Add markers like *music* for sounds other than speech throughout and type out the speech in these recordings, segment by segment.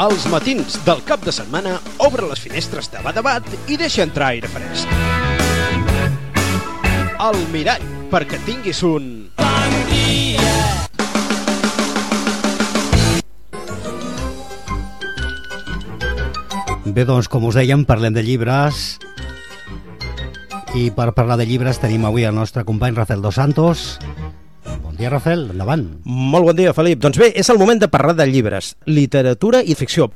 als matins del cap de setmana obre les finestres de Badabat i deixa entrar aire fresc. El mirall, perquè tinguis un... Bon dia! Bé, doncs, com us dèiem, parlem de llibres i per parlar de llibres tenim avui el nostre company Rafael Dos Santos dia, Rafael. Endavant. Molt bon dia, Felip. Doncs bé, és el moment de parlar de llibres, literatura i ficció.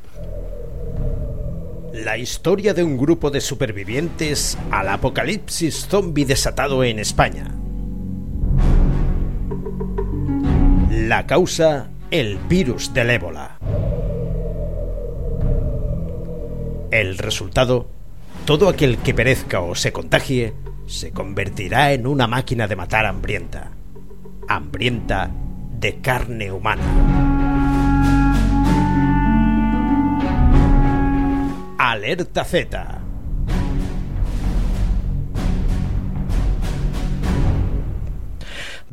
La historia de un grupo de supervivientes al apocalipsis zombie desatado en España. La causa, el virus del ébola. El resultado, todo aquel que perezca o se contagie se convertirá en una máquina de matar hambrienta hambrienta de carne humana. Alerta Z.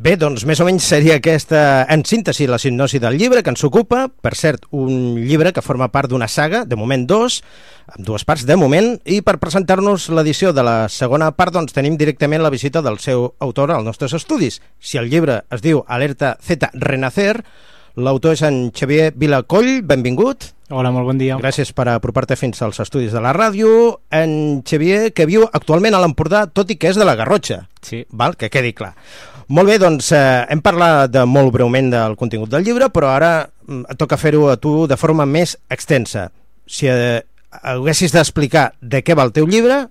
Bé, doncs més o menys seria aquesta, en síntesi, la sinopsi del llibre que ens ocupa. Per cert, un llibre que forma part d'una saga, de moment dos, amb dues parts de moment, i per presentar-nos l'edició de la segona part, doncs tenim directament la visita del seu autor als nostres estudis. Si el llibre es diu Alerta Z Renacer, l'autor és en Xavier Vilacoll, benvingut. Hola, molt bon dia. Gràcies per apropar-te fins als estudis de la ràdio. En Xavier, que viu actualment a l'Empordà, tot i que és de la Garrotxa. Sí. Val? Que quedi clar. Molt bé, doncs eh, hem parlat de molt breument del contingut del llibre, però ara mm, et toca fer-ho a tu de forma més extensa. Si eh, haguessis d'explicar de què va el teu llibre,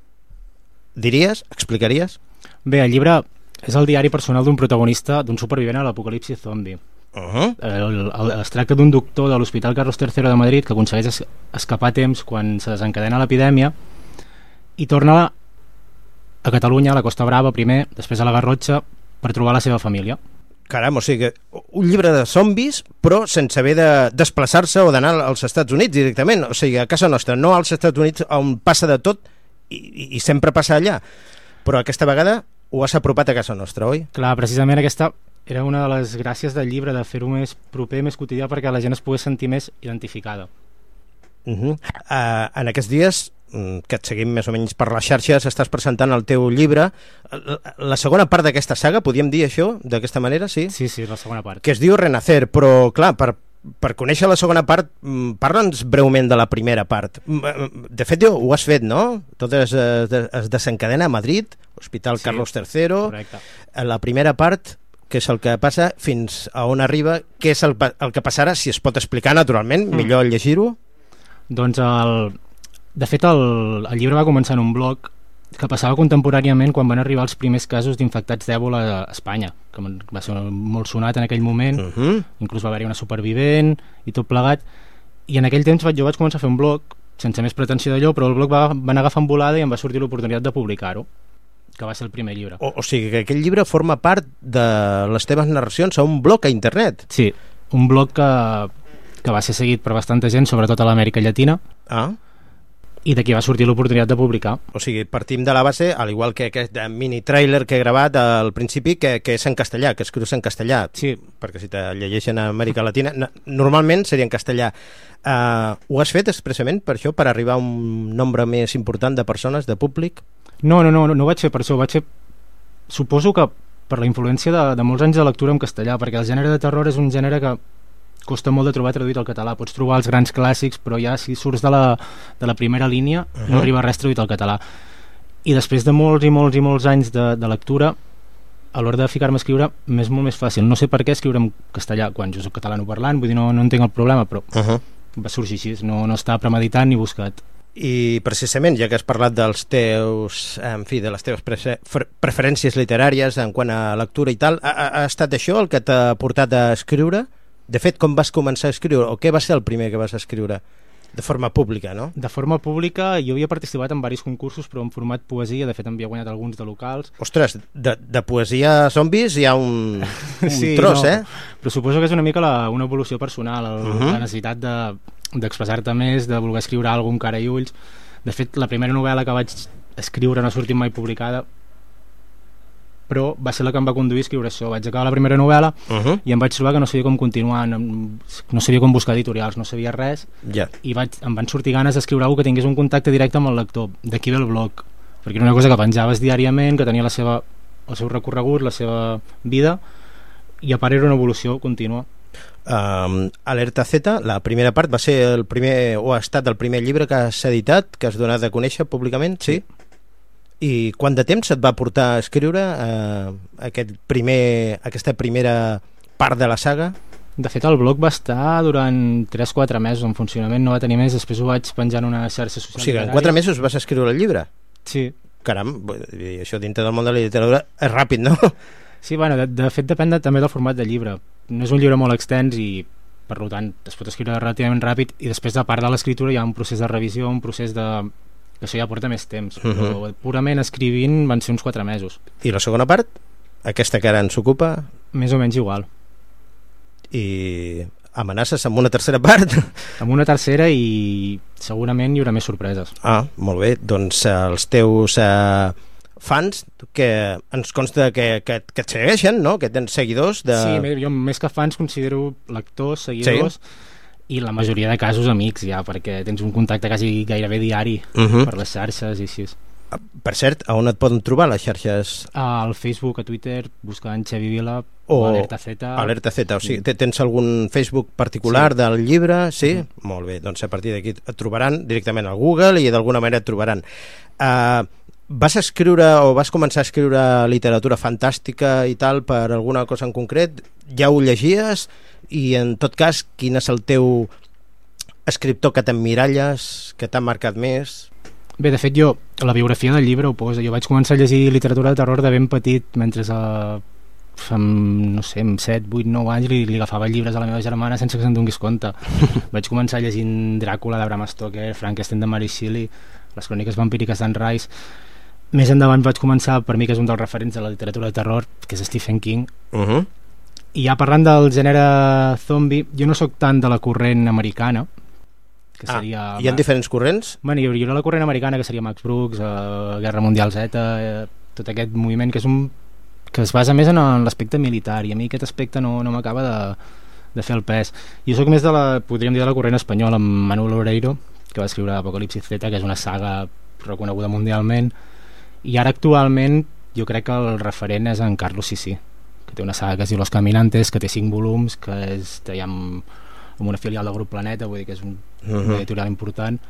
diries, explicaries? Bé, el llibre és el diari personal d'un protagonista, d'un supervivent a l'apocalipsi zombi. Uh -huh. el, el, es tracta d'un doctor de l'Hospital Carlos III de Madrid que aconsegueix es, escapar a temps quan se desencadena l'epidèmia i torna a Catalunya, a la Costa Brava primer, després a la Garrotxa per trobar la seva família. Caram, o sigui, un llibre de zombis, però sense haver de desplaçar-se o d'anar als Estats Units directament. O sigui, a casa nostra, no als Estats Units on passa de tot i, i, i sempre passa allà. Però aquesta vegada ho has apropat a casa nostra, oi? Clar, precisament aquesta era una de les gràcies del llibre, de fer-ho més proper, més quotidià, perquè la gent es pogués sentir més identificada. Uh -huh. uh, en aquests dies Mm, que et seguim més o menys per les xarxes, estàs presentant el teu llibre. La segona part d'aquesta saga, podríem dir això, d'aquesta manera, sí? Sí, sí, la segona part. Que es diu Renacer, però clar, per, per conèixer la segona part, mm, parla'ns breument de la primera part. Mm, de fet, ho has fet, no? Tot es, es desencadena a Madrid, Hospital sí, Carlos III. Correcte. La primera part, que és el que passa fins a on arriba, què és el, el que passarà, si es pot explicar naturalment, mm. millor llegir-ho. Doncs el, de fet, el, el llibre va començar en un blog que passava contemporàniament quan van arribar els primers casos d'infectats d'èbola a Espanya, que va ser molt sonat en aquell moment, uh mhm. -huh. inclús va haver-hi una supervivent i tot plegat, i en aquell temps jo vaig començar a fer un blog, sense més pretensió d'allò, però el blog va, va anar agafant volada i em va sortir l'oportunitat de publicar-ho que va ser el primer llibre. O, o sigui que aquell llibre forma part de les teves narracions a un blog a internet. Sí, un blog que, que va ser seguit per bastanta gent, sobretot a l'Amèrica Llatina. Ah i d'aquí va sortir l'oportunitat de publicar. O sigui, partim de la base, al igual que aquest mini-trailer que he gravat al principi, que, que és en castellà, que escrius en castellà. Sí. Perquè si te llegeixen a Amèrica Latina, normalment seria en castellà. Uh, ho has fet expressament per això, per arribar a un nombre més important de persones, de públic? No, no, no, no, no vaig fer per això, vaig fer... Suposo que per la influència de, de molts anys de lectura en castellà, perquè el gènere de terror és un gènere que costa molt de trobar traduït al català. Pots trobar els grans clàssics, però ja si surts de la, de la primera línia uh -huh. no arriba res traduït al català. I després de molts i molts i molts anys de, de lectura, a l'hora de ficar-me a escriure m'és molt més fàcil. No sé per què escriure en castellà quan jo soc catalano parlant, vull dir, no, no entenc el problema, però uh -huh. va sorgir així, no, no està premeditant ni buscat. I precisament, ja que has parlat dels teus, en fi, de les teves preferències literàries en quant a lectura i tal, ha, ha estat això el que t'ha portat a escriure? De fet, com vas començar a escriure, o què va ser el primer que vas escriure? De forma pública, no? De forma pública, jo havia participat en diversos concursos, però en format poesia, de fet havia guanyat alguns de locals. Ostres, de, de poesia zombis hi ha un, *laughs* un sí, tros, no, eh? Però suposo que és una mica la, una evolució personal, el, uh -huh. la necessitat d'expressar-te de, més, de voler escriure alguna amb cara i ulls. De fet, la primera novel·la que vaig escriure no ha sortit mai publicada, però va ser la que em va conduir a escriure això. Vaig acabar la primera novel·la Uh -huh. i em vaig trobar que no sabia com continuar, no, no sabia com buscar editorials, no sabia res, Ja. i vaig, em van sortir ganes d'escriure alguna que tingués un contacte directe amb el lector. D'aquí ve el blog, perquè era una cosa que penjaves diàriament, que tenia la seva, el seu recorregut, la seva vida, i a part era una evolució contínua. Um, Alerta Z, la primera part va ser el primer, o ha estat el primer llibre que has editat, que has donat a conèixer públicament, sí? I quant de temps et va portar a escriure uh, aquest primer, aquesta primera part de la saga? De fet, el blog va estar durant 3-4 mesos en funcionament, no va tenir més, després ho vaig penjar en una xarxa social. O sigui, en literària. quatre mesos vas escriure el llibre? Sí, Caram, això dintre del món de la literatura és ràpid, no? *laughs* Sí, bueno, de, de fet depèn de, també del format de llibre. No és un llibre molt extens i per tant es pot escriure relativament ràpid i després a part de l'escriptura hi ha un procés de revisió, un procés de... que això ja porta més temps, uh -huh. però purament escrivint van ser uns 4 mesos. I la segona part, aquesta que ara ens ocupa, Més o menys igual. i amenaces amb una tercera part? *laughs* Amb una tercera i segurament hi haurà més sorpreses. Ah, molt bé. Doncs eh, els teus eh, fans, que ens consta que, que, que et segueixen, no? Que tens seguidors de... Sí, jo més que fans considero lectors, seguidors i la majoria de casos amics ja, perquè tens un contacte quasi gairebé diari Uh -huh. per les xarxes i així. Per cert, a on et poden trobar les xarxes? Al Facebook, a Twitter, buscant Xavi Vila o, O Alerta Z. Alerta Z, o sigui, te- tens algun Facebook particular Sí. del llibre? Sí? Mhm. Molt bé, doncs a partir d'aquí et trobaran directament al Google i d'alguna manera et trobaran. Uh, vas escriure o vas començar a escriure literatura fantàstica i tal per alguna cosa en concret? Ja ho llegies? I en tot cas, quin és el teu escriptor que t'emmiralles, que t'ha marcat més? Bé, de fet, jo, la biografia del llibre ho posa. Jo vaig començar a llegir literatura de terror de ben petit, mentre a, amb, no sé, amb 7, 8, 9 anys li, li agafava llibres a la meva germana sense que se'n donguis compte. *laughs* vaig començar llegint Dràcula de Bram Stoker, Frankenstein de Mary Shelley, les cròniques vampíriques d'en Rice. Més endavant vaig començar, per mi que és un dels referents de la literatura de terror, que és Stephen King, Uh -huh. i ja parlant del gènere zombie, jo no sóc tant de la corrent americana, que Ah, seria... hi ha diferents corrents? Bueno, hi hauria la corrent americana, que seria Max Brooks, eh, Guerra Mundial Z, eh, tot aquest moviment que és un que es basa més en, en l'aspecte militar i a mi aquest aspecte no, no m'acaba de, de fer el pes. Jo sóc més de la, podríem dir, de la corrent espanyola amb Manuel Oreiro, que va escriure Apocalipsis Z, que és una saga reconeguda mundialment, i ara actualment jo crec que el referent és en Carlos Sissi, que té una saga que es diu Los Caminantes, que té cinc volums, que és, amb, amb una filial del grup Planeta, vull dir que és un, Uh una -huh. editorial important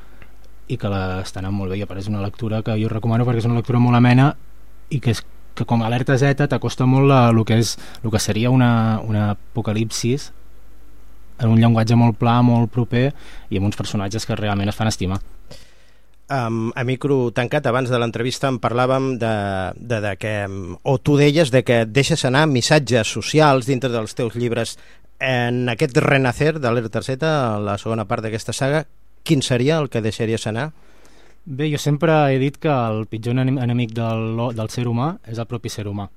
i que l'està anant molt bé i a part és una lectura que jo recomano perquè és una lectura molt amena i que, és, que com a alerta Z t'acosta molt la, el, que és, el que seria una, una apocalipsis en un llenguatge molt pla, molt proper i amb uns personatges que realment es fan estimar um, a micro tancat, abans de l'entrevista en parlàvem de, de, de que, o tu deies de que deixes anar missatges socials dintre dels teus llibres en aquest renacer de l'Alerta Z, la segona part d'aquesta saga, quin seria el que deixaries anar? Bé, jo sempre he dit que el pitjor enem- enemic del, del ser humà és el propi ser humà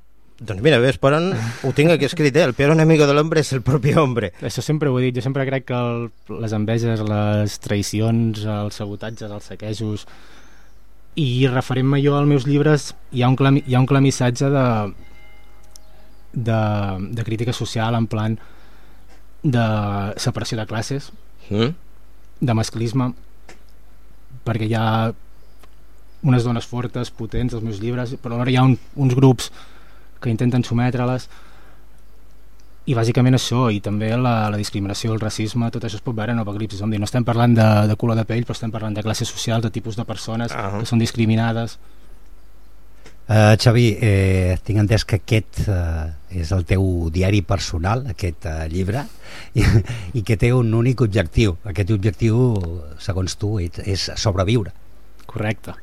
Doncs mira, ves per on ho tinc aquí escrit, eh? El peor enemigo del hombre és el propi hombre. Això sempre ho he dit, jo sempre crec que el, les enveges, les traïcions, els sabotatges, els saquejos i referent-me jo als meus llibres hi ha un clar, hi ha un clar missatge de, de, de crítica social en plan de separació de classes Mm? de masclisme perquè hi ha unes dones fortes, potents als meus llibres, però alhora hi ha un, uns grups que intenten sometre-les i bàsicament això, i també la, la discriminació, el racisme, tot això es pot veure en Apocalipsis Zombie. No estem parlant de, de color de pell, però estem parlant de classes socials, de tipus de persones Ah. que són discriminades. Uh, Xavi, eh, tinc entès que aquest uh, és el teu diari personal, aquest uh, llibre, *laughs* i, i que té un únic objectiu. Aquest objectiu, segons tu, és, és sobreviure. Correcte.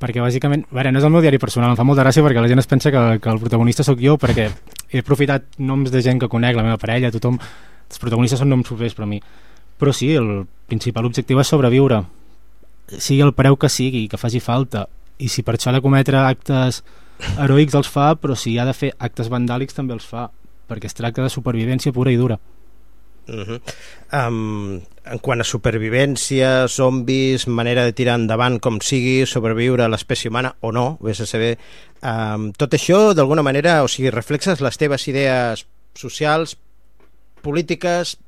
Perquè bàsicament, a veure, no és el meu diari personal, em fa molta gràcia perquè la gent es pensa que, que el protagonista sóc jo perquè he aprofitat noms de gent que conec, la meva parella, tothom, els protagonistes són noms propers per a mi. Però sí, el principal objectiu és sobreviure, sigui el preu que sigui, que faci falta, i si per això ha de cometre actes heroics els fa, però si ha de fer actes vandàlics també els fa, perquè es tracta de supervivència pura i dura. Uh -huh. um, en quant a supervivència, zombis, manera de tirar endavant com sigui, sobreviure a l'espècie humana o no, vés a saber, um, tot això d'alguna manera, o sigui, reflexes les teves idees socials, polítiques,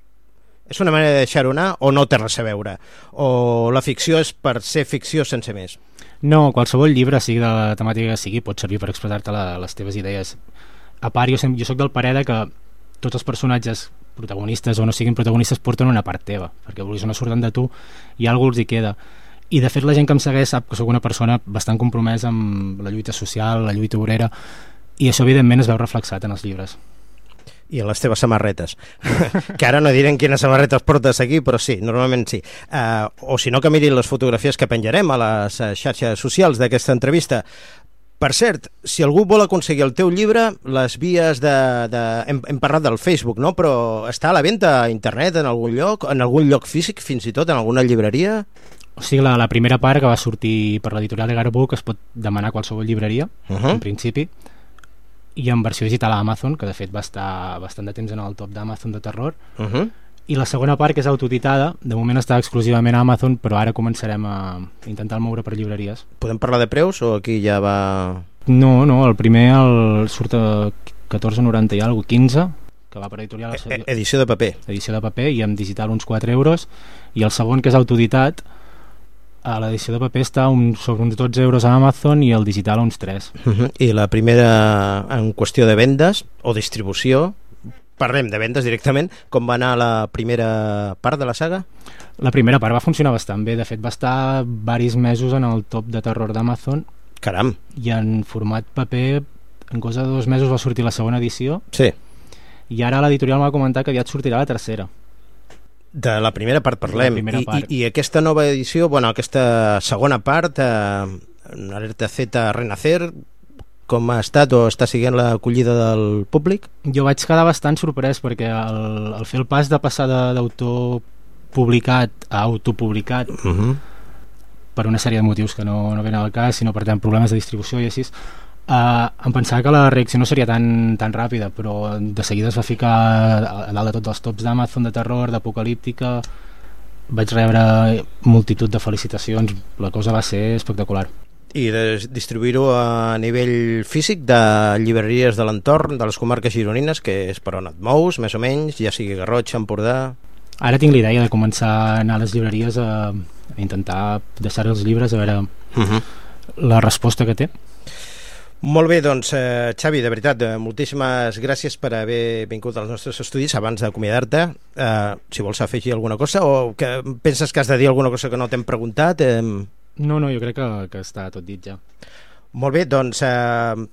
és una manera de deixar-ho anar o no té res a veure? O la ficció és per ser ficció sense més? No, qualsevol llibre, sigui de la temàtica que sigui, pot servir per expressar-te les teves idees. A part, jo, jo sóc del parer de que tots els personatges protagonistes o no siguin protagonistes porten una part teva, perquè vulguis o no surten de tu i algú els hi queda. I de fet la gent que em segueix sap que sóc una persona bastant compromesa amb la lluita social, la lluita obrera, i això evidentment es veu reflexat en els llibres. I en les teves samarretes. *laughs* Que ara no direm quines samarretes portes aquí però sí, normalment sí. Uh, o si no que mirin les fotografies que penjarem a les uh, xarxes socials d'aquesta entrevista per cert, si algú vol aconseguir el teu llibre, les vies de... de hem, hem parlat del Facebook, no? però està a la venda a internet en algun lloc, en algun lloc físic, fins i tot en alguna llibreria? O sigui, la, la primera part que va sortir per l'editorial de Garbook es pot demanar a qualsevol llibreria, uh -huh. en principi, i en versió digital a Amazon, que de fet va estar bastant de temps en el top d'Amazon de terror, uh -huh i la segona part, que és autoditada, de moment està exclusivament a Amazon, però ara començarem a intentar moure per llibreries. Podem parlar de preus o aquí ja va... No, no, el primer el surt a 14,90 i alguna 15, que va per editorial... E, e edició de paper. Edició de paper, i en digital uns 4 euros, i el segon, que és autoditat, a l'edició de paper està un, sobre uns 12 euros a Amazon i el digital a uns 3. Uh -huh. I la primera en qüestió de vendes o distribució parlem de vendes directament, com va anar la primera part de la saga? La primera part va funcionar bastant bé, de fet va estar varis mesos en el top de terror d'Amazon. Caram! I en format paper, en cosa de dos mesos va sortir la segona edició. Sí. I ara l'editorial m'ha comentat que aviat sortirà la tercera. De la primera part parlem. primera I, part. I, I aquesta nova edició, bueno, aquesta segona part, eh, Alerta Z Renacer, com ha estat o està siguent l'acollida del públic? Jo vaig quedar bastant sorprès perquè el, el fer el pas de passar d'autor publicat a autopublicat uh mhm. -huh. per una sèrie de motius que no, no venen al cas, sinó per tant problemes de distribució i així, Uh, em pensava que la reacció no seria tan, tan ràpida però de seguida es va ficar a dalt de tots els tops d'Amazon de terror, d'apocalíptica vaig rebre multitud de felicitacions la cosa va ser espectacular i de distribuir-ho a nivell físic de llibreries de l'entorn, de les comarques gironines, que és per on et mous, més o menys, ja sigui Garrotxa, Empordà... Ara tinc l'idea de començar a anar a les llibreries a, a intentar deixar els llibres a veure uh mhm. -huh. la resposta que té. Molt bé, doncs, eh, Xavi, de veritat, eh, moltíssimes gràcies per haver vingut als nostres estudis abans d'acomiadar-te. Eh, si vols afegir alguna cosa o que penses que has de dir alguna cosa que no t'hem preguntat... Eh, no, no, jo crec que, que està tot dit ja. Molt bé, doncs eh,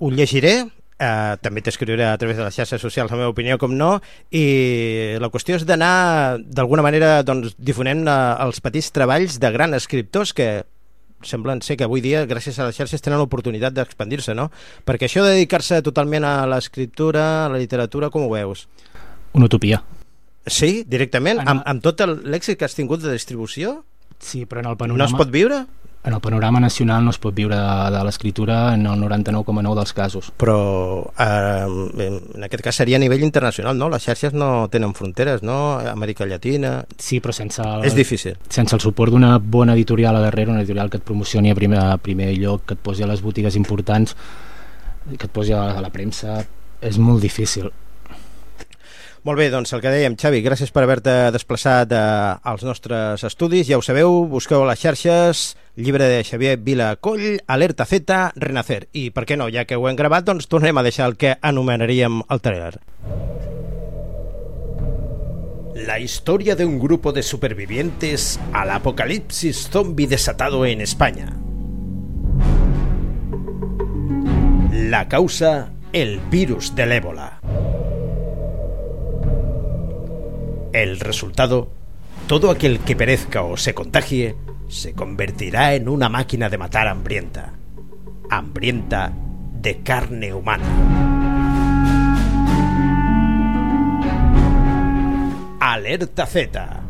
ho llegiré, eh, també t'escriuré a través de les xarxes socials la meva opinió, com no, i la qüestió és d'anar d'alguna manera doncs, difonent eh, els petits treballs de grans escriptors que semblen ser que avui dia, gràcies a les xarxes, tenen l'oportunitat d'expandir-se, no? Perquè això de dedicar-se totalment a l'escriptura, a la literatura, com ho veus? Una utopia. Sí, directament? Amb, amb tot l'èxit que has tingut de distribució? Sí, però en el panorama... No es pot viure? En el panorama nacional no es pot viure de, de l'escriptura en el 99,9 dels casos. Però eh, en aquest cas seria a nivell internacional, no? Les xarxes no tenen fronteres, no? Amèrica Llatina... Sí, però sense... El, és difícil. Sense el suport d'una bona editorial a darrere, una editorial que et promocioni a primer, a primer lloc, que et posi a les botigues importants, que et posi a la, a la premsa, és molt difícil. Molt bé, doncs el que dèiem, Xavi, gràcies per haver-te desplaçat eh, als nostres estudis. Ja ho sabeu, busqueu a les xarxes, llibre de Xavier Vilacoll, Alerta Z, Renacer. I per què no, ja que ho hem gravat, doncs tornem a deixar el que anomenaríem el trailer. La historia de un grupo de supervivientes al apocalipsis zombie desatado en España. La causa, el virus del ébola. El resultado, todo aquel que perezca o se contagie, se convertirá en una máquina de matar hambrienta. Hambrienta de carne humana. Alerta Z.